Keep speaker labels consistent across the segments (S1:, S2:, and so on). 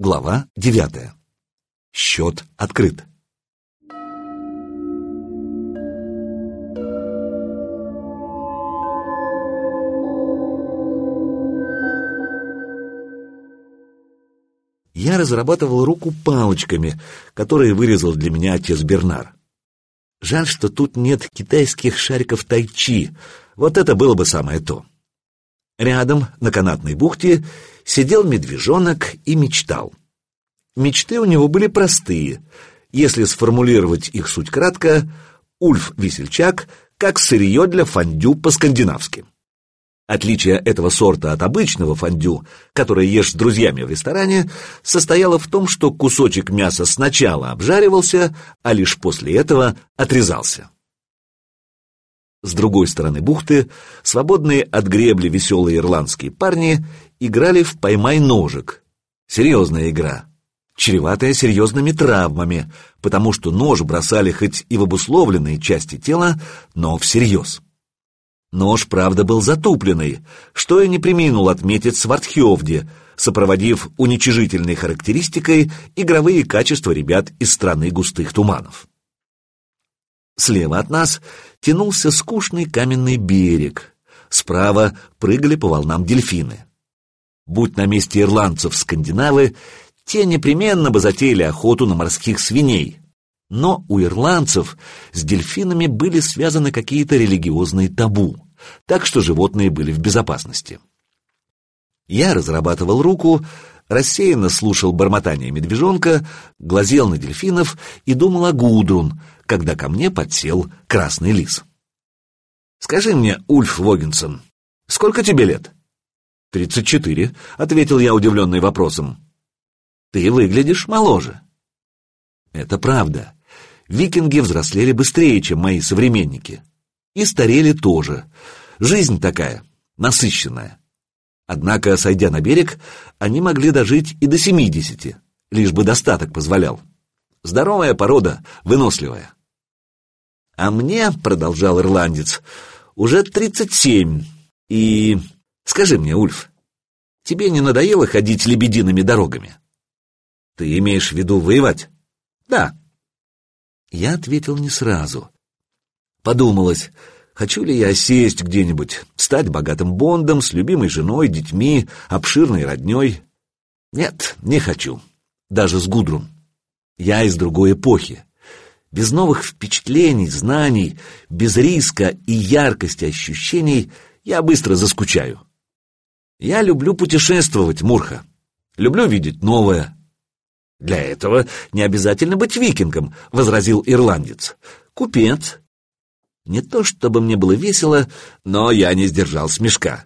S1: Глава девятая. Счет открыт. Я разрабатывал руку палочками, которые вырезал для меня отец Бернар. Жаль, что тут нет китайских шариков тайчи, вот это было бы самое то. Рядом, на канатной бухте, сидел медвежонок и мечтал. Мечты у него были простые. Если сформулировать их суть кратко, Ульф-весельчак как сырье для фондю по-скандинавски. Отличие этого сорта от обычного фондю, которое ешь с друзьями в ресторане, состояло в том, что кусочек мяса сначала обжаривался, а лишь после этого отрезался. С другой стороны бухты свободные от гребли веселые ирландские парни играли в «поймай ножик». Серьезная игра, чреватая серьезными травмами, потому что нож бросали хоть и в обусловленные части тела, но всерьез. Нож, правда, был затупленный, что я не приминул отметить Свартхевде, сопроводив уничижительной характеристикой игровые качества ребят из страны густых туманов. Слева от нас тянулся скучный каменный берег, справа прыгали по волнам дельфины. Будь на месте ирландцев скандинавы, те непременно бы затеяли охоту на морских свиней, но у ирландцев с дельфинами были связаны какие-то религиозные табу, так что животные были в безопасности. Я разрабатывал руку, рассеянно слушал бормотание медвежонка, глазел на дельфинов и думал о Гудрун, когда ко мне подсел красный лис. «Скажи мне, Ульф Вогинсон, сколько тебе лет?» «Тридцать четыре», — ответил я, удивленный вопросом. «Ты выглядишь моложе». Это правда викинги взрослели быстрее, чем мои современники. И старели тоже. Жизнь такая, насыщенная. Однако, сойдя на берег, они могли дожить и до семидесяти, лишь бы достаток позволял. Здоровая порода, выносливая. А мне, — продолжал ирландец, — уже тридцать семь. И скажи мне, Ульф, тебе не надоело ходить лебедиными дорогами? Ты имеешь в виду воевать? Да. Я ответил не сразу. Подумалось, хочу ли я сесть где-нибудь, стать богатым бондом с любимой женой, детьми, обширной родней. Нет, не хочу. Даже с Гудрун. Я из другой эпохи. Без новых впечатлений, знаний, без риска и яркости ощущений я быстро заскучаю. Я люблю путешествовать, Мурха. Люблю видеть новое, «Для этого не обязательно быть викингом», — возразил ирландец. «Купец». Не то чтобы мне было весело, но я не сдержал смешка.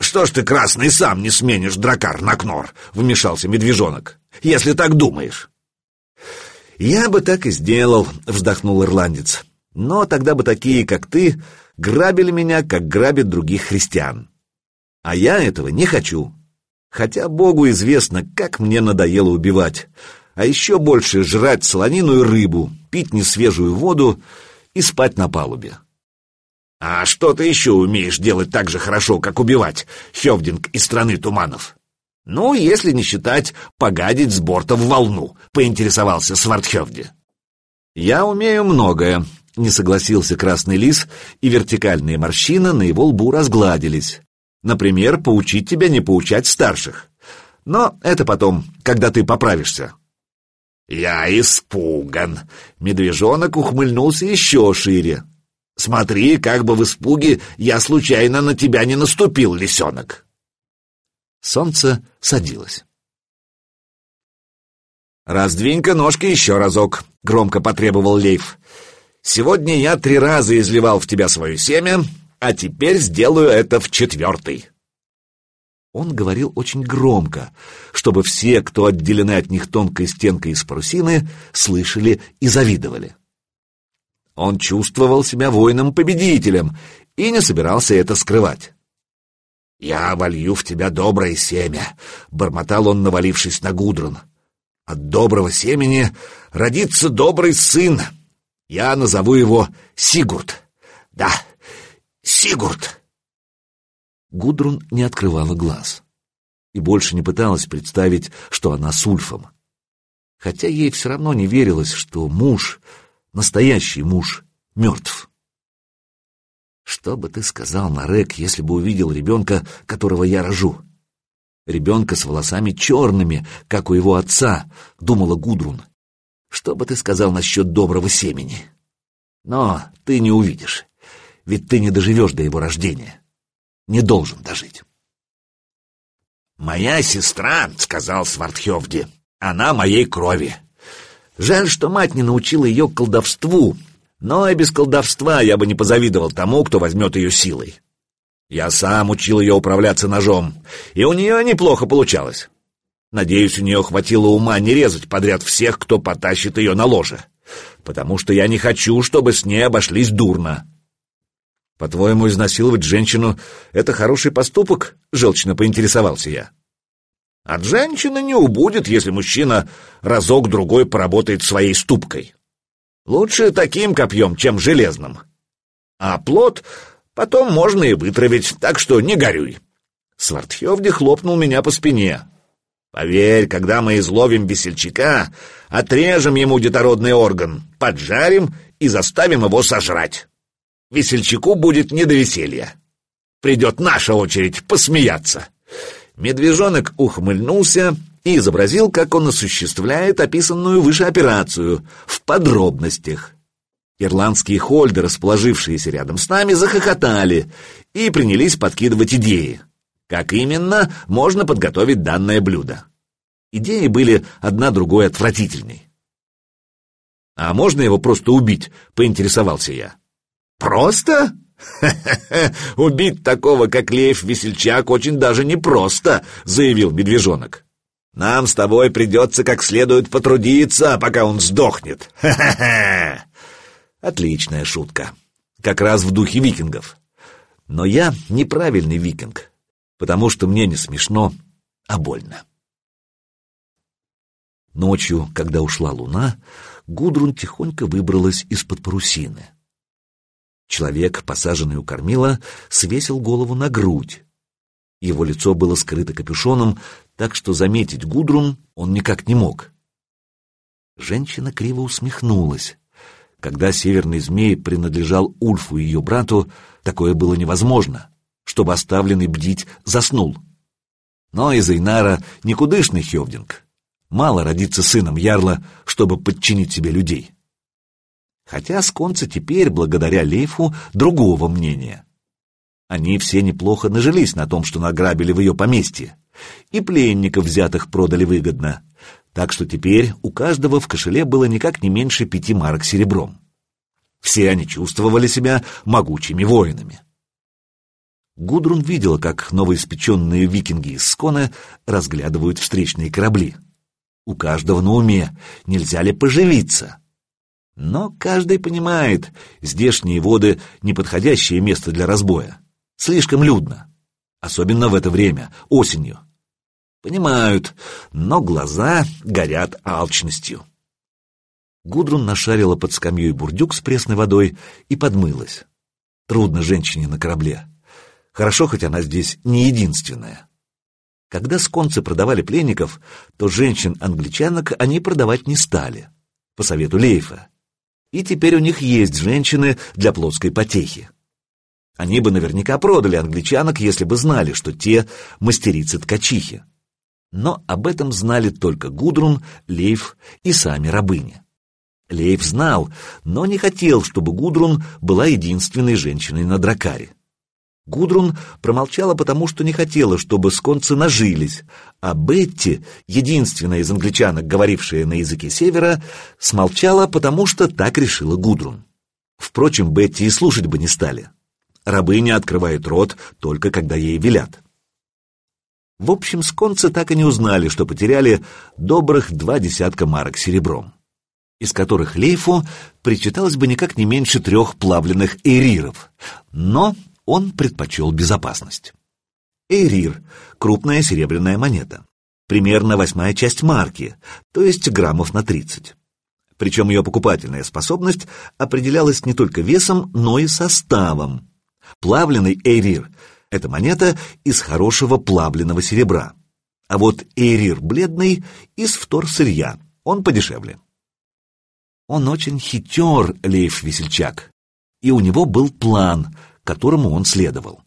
S1: «Что ж ты, красный, сам не сменишь дракар на кнор?» — вмешался медвежонок. «Если так думаешь». «Я бы так и сделал», — вздохнул ирландец. «Но тогда бы такие, как ты, грабили меня, как грабят других христиан. А я этого не хочу». Хотя Богу известно, как мне надоело убивать, а еще больше жрать солонину и рыбу, пить несвежую воду и спать на палубе. «А что ты еще умеешь делать так же хорошо, как убивать, Хевдинг из страны туманов?» «Ну, если не считать погадить с борта в волну», — поинтересовался Свардхевде. «Я умею многое», — не согласился красный лис, и вертикальные морщины на его лбу разгладились. Например, поучить тебя не поучать старших. Но это потом, когда ты поправишься. Я испуган. Медвежонок ухмыльнулся еще шире. Смотри, как бы в испуге я случайно на тебя не наступил, лисенок. Солнце садилось. «Раздвинь-ка ножки еще разок», — громко потребовал Лейф. «Сегодня я три раза изливал в тебя свое семя, а теперь сделаю это в четвертый. Он говорил очень громко, чтобы все, кто отделены от них тонкой стенкой из парусины, слышали и завидовали. Он чувствовал себя воином-победителем и не собирался это скрывать. «Я волью в тебя доброе семя», — бормотал он, навалившись на Гудрун. «От доброго семени родится добрый сын. Я назову его Сигурд. Да, Сигурд!» Гудрун не открывала глаз. и больше не пыталась представить, что она с Ульфом. Хотя ей все равно не верилось, что муж, настоящий муж, мертв. Что бы ты сказал, Нарек, если бы увидел ребенка, которого я рожу? Ребенка с волосами черными, как у его отца, думала Гудрун. Что бы ты сказал насчет доброго семени? Но ты не увидишь, ведь ты не доживешь до его рождения. Не должен дожить.
S2: «Моя сестра», — сказал Свардхевди, — «она моей крови. Жаль, что мать не научила ее колдовству, но и без колдовства я бы не позавидовал тому, кто возьмет ее силой. Я сам учил ее управляться ножом, и у нее неплохо получалось. Надеюсь, у нее хватило ума не резать подряд всех, кто потащит ее на ложе, потому что я не хочу, чтобы с ней обошлись дурно. «По-твоему, изнасиловать женщину — это хороший поступок?» — желчно поинтересовался я. «От женщины не убудет, если мужчина разок-другой поработает своей ступкой. Лучше таким копьем, чем железным. А плод потом можно и вытравить, так что не горюй». Свартхевди хлопнул меня по спине. «Поверь, когда мы изловим весельчака, отрежем ему детородный орган, поджарим и заставим его сожрать» весельчаку будет не до веселья. Придет наша очередь посмеяться. Медвежонок ухмыльнулся и изобразил, как он осуществляет описанную выше операцию в подробностях. Ирландские хольды, расположившиеся рядом с нами, захохотали и принялись подкидывать идеи. Как именно можно подготовить данное блюдо? Идеи были одна другой отвратительней. «А можно его просто убить?» — поинтересовался я. «Просто?» «Убить такого, как Лев Весельчак, очень даже непросто», — заявил медвежонок. «Нам с тобой придется как следует потрудиться, пока он сдохнет. Ха-ха-ха!» Отличная шутка. Как раз в духе викингов. Но я неправильный викинг, потому что мне не смешно, а больно. Ночью, когда ушла луна, Гудрун тихонько выбралась из-под парусины. Человек, посаженный у кормила, свесил голову на грудь. Его лицо было скрыто капюшоном, так что заметить Гудрун он никак не мог. Женщина криво усмехнулась. Когда северный змей принадлежал Ульфу и ее брату, такое было невозможно, чтобы оставленный бдить заснул. Но из Эйнара никудышный Хевдинг. Мало родиться сыном Ярла, чтобы подчинить себе людей хотя сконцы теперь, благодаря Лейфу, другого мнения. Они все неплохо нажились на том, что награбили в ее поместье, и пленников взятых продали выгодно, так что теперь у каждого в кошеле было никак не меньше пяти марок серебром. Все они чувствовали себя могучими воинами. Гудрун видела, как новоиспеченные викинги из Скона разглядывают встречные корабли. У каждого на уме, нельзя ли поживиться. Но каждый понимает, здешние воды — неподходящее место для разбоя. Слишком людно. Особенно в это время, осенью. Понимают, но глаза горят алчностью. Гудрун нашарила под скамьей бурдюк с пресной водой и подмылась. Трудно женщине на корабле. Хорошо, хоть она здесь не единственная. Когда сконцы продавали пленников, то женщин-англичанок они продавать не стали, по совету Лейфа и теперь у них есть женщины для плотской потехи. Они бы наверняка продали англичанок, если бы знали, что те мастерицы-ткачихи. Но об этом знали только Гудрун, Лейф и сами рабыни. Лейф знал, но не хотел, чтобы Гудрун была единственной женщиной на дракаре. Гудрун промолчала потому, что не хотела, чтобы сконцы нажились, а Бетти, единственная из англичанок, говорившая на языке севера, смолчала, потому что так решила Гудрун. Впрочем, Бетти и слушать бы не стали. Рабыня открывает рот только когда ей велят. В общем, сконцы так и не узнали, что потеряли добрых два десятка марок серебром, из которых Лейфу причиталось бы никак не меньше трех плавленных эриров. Но он предпочел безопасность. Эйрир — крупная серебряная монета, примерно восьмая часть марки, то есть граммов на 30. Причем ее покупательная способность определялась не только весом, но и составом. Плавленый эйрир — это монета из хорошего плавленного серебра.
S1: а вот Эйрир бледный из вторсырья, он подешевле. Он очень хитер, Лейф Весельчак, и у него был план, которому он следовал.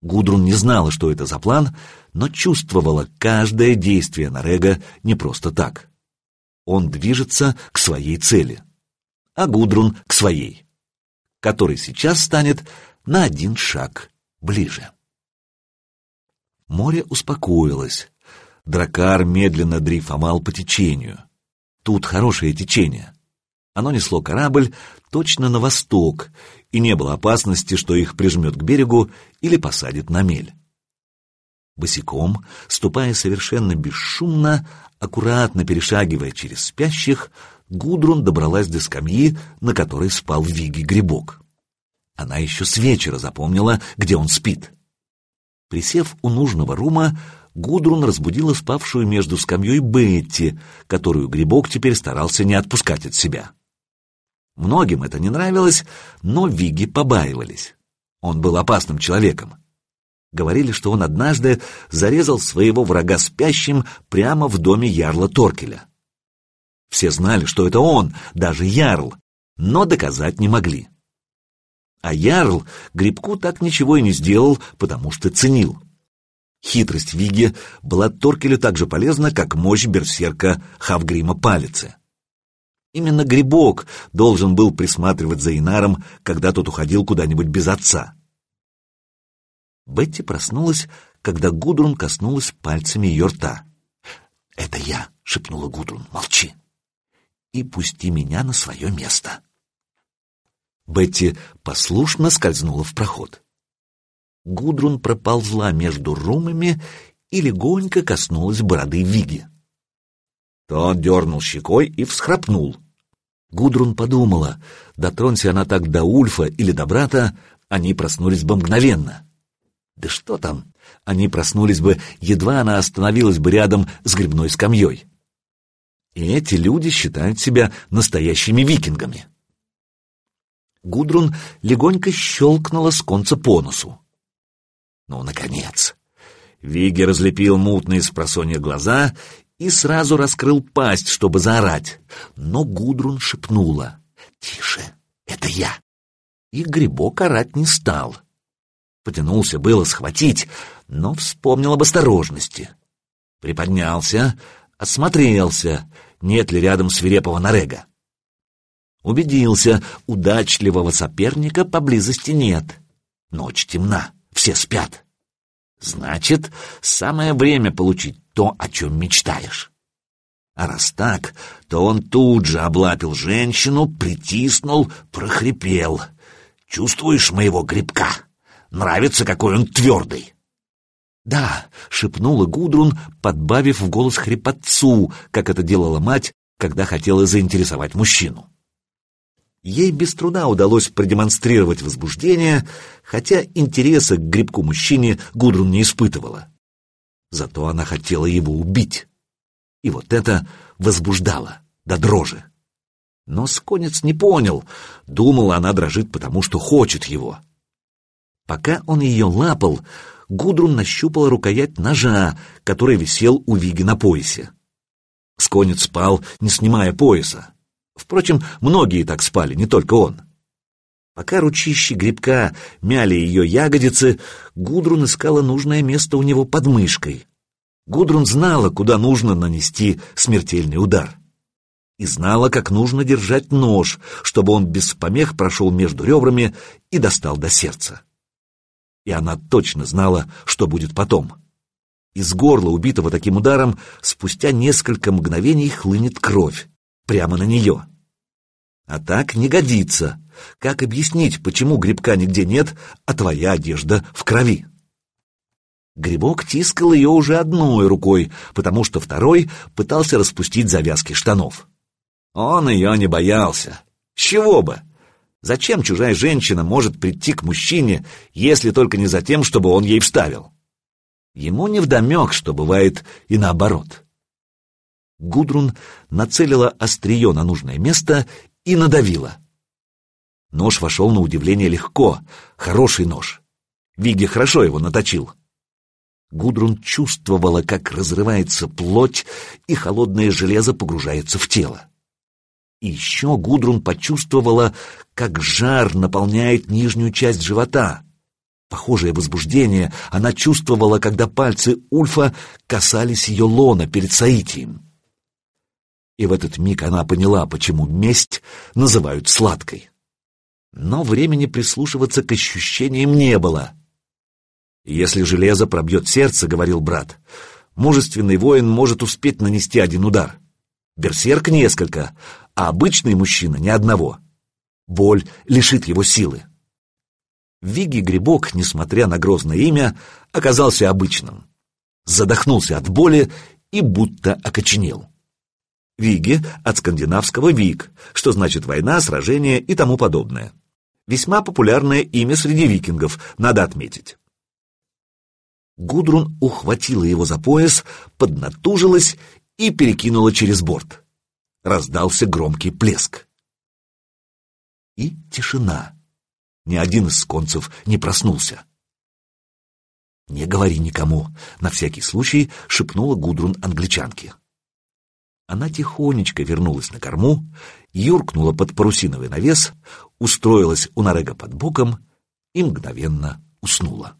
S1: Гудрун не знала, что это за план, но чувствовала каждое действие Нарега не просто так. Он движется к своей цели, а Гудрун к своей, который сейчас станет на один шаг ближе. Море успокоилось. Дракар медленно дрейфовал по течению. Тут хорошее течение. Оно несло корабль точно на восток, и не было опасности, что их прижмет к берегу или посадит на мель. Босиком, ступая совершенно бесшумно, аккуратно перешагивая через спящих, Гудрун добралась до скамьи, на которой спал Виги Грибок. Она еще с вечера запомнила, где он спит. Присев у нужного рума, Гудрун разбудила спавшую между скамьей Бетти, которую Грибок теперь старался не отпускать от себя. Многим это не нравилось, но Виги побаивались. Он был опасным человеком. Говорили, что он однажды зарезал своего врага спящим прямо в доме ярла Торкеля. Все знали, что это он, даже ярл, но доказать не могли. А ярл Грибку так ничего и не сделал, потому что ценил. Хитрость Виги была Торкелю так же полезна, как мощь берсерка Хавгрима Палицы. Именно Грибок должен был присматривать за Инаром, когда тот уходил куда-нибудь без отца. Бетти проснулась, когда Гудрун коснулась пальцами ее рта. «Это я», — шепнула Гудрун, — «молчи» и пусти меня на свое место. Бетти послушно скользнула в проход. Гудрун проползла между румами и легонько коснулась бороды Виги. Тот дернул щекой и всхрапнул. Гудрун подумала, дотронься она так до Ульфа или до брата, они проснулись бы мгновенно. Да что там, они проснулись бы, едва она остановилась бы рядом с грибной скамьей. И эти люди считают себя настоящими викингами. Гудрун легонько щелкнула с конца по носу. Ну, наконец! Виги разлепил мутные с просонья глаза и сразу раскрыл пасть, чтобы заорать. Но Гудрун шепнула. «Тише, это я!» И грибок орать не стал. Потянулся было схватить, но вспомнил об осторожности. Приподнялся, осмотрелся, нет ли рядом свирепого нарега. Убедился, удачливого соперника поблизости нет. Ночь темна, все спят. Значит, самое время получить то, о чем мечтаешь. А раз так, то он тут же облапил женщину, притиснул, прохрипел. «Чувствуешь моего грибка? Нравится, какой он твердый!» «Да», — шепнула Гудрун, подбавив в голос хрипотцу, как это делала мать, когда хотела заинтересовать мужчину. Ей без труда удалось продемонстрировать возбуждение, хотя интереса к грибку-мужчине Гудрун не испытывала. Зато она хотела его убить. И вот это возбуждало до дрожи. Но Сконец не понял, думала, она дрожит потому, что хочет его. Пока он ее лапал, Гудрун нащупала рукоять ножа, который висел у Виги на поясе. Сконец спал, не снимая пояса. Впрочем, многие так спали, не только он. Пока ручищи грибка мяли ее ягодицы, Гудрун искала нужное место у него под мышкой. Гудрун знала, куда нужно нанести смертельный удар. И знала, как нужно держать нож, чтобы он без помех прошел между ребрами и достал до сердца. И она точно знала, что будет потом. Из горла убитого таким ударом спустя несколько мгновений хлынет кровь прямо на нее. А так не годится. Как объяснить, почему грибка нигде нет, а твоя одежда в крови? Грибок тискал ее уже одной рукой, потому что второй пытался распустить завязки штанов. Он ее не боялся. С чего бы? Зачем чужая женщина может прийти к мужчине, если только не за тем, чтобы он ей вставил? Ему невдомек, что бывает и наоборот. Гудрун нацелила острие на нужное место и надавила. Нож вошел на удивление легко, хороший нож. Виги хорошо его наточил. Гудрун чувствовала, как разрывается плоть, и холодное железо погружается в тело. И еще Гудрун почувствовала, как жар наполняет нижнюю часть живота. Похожее возбуждение она чувствовала, когда пальцы Ульфа касались ее лона перед Саитием. И в этот миг она поняла, почему месть называют сладкой. Но времени прислушиваться к ощущениям не было. «Если железо пробьет сердце, — говорил брат, — мужественный воин может успеть нанести один удар. Берсерк — несколько, а обычный мужчина — ни одного. Боль лишит его силы. Виги Грибок, несмотря на грозное имя, оказался обычным. Задохнулся от боли и будто окоченел. Виги от скандинавского «вик», что значит война, сражение и тому подобное. Весьма популярное имя среди викингов, надо отметить. Гудрун ухватила его за пояс, поднатужилась и перекинула через борт. Раздался громкий плеск. И тишина. Ни один из сконцев не проснулся. «Не говори никому», — на всякий случай шепнула Гудрун англичанке. Она тихонечко вернулась на корму, юркнула под парусиновый навес, устроилась у Нарега под боком и мгновенно уснула.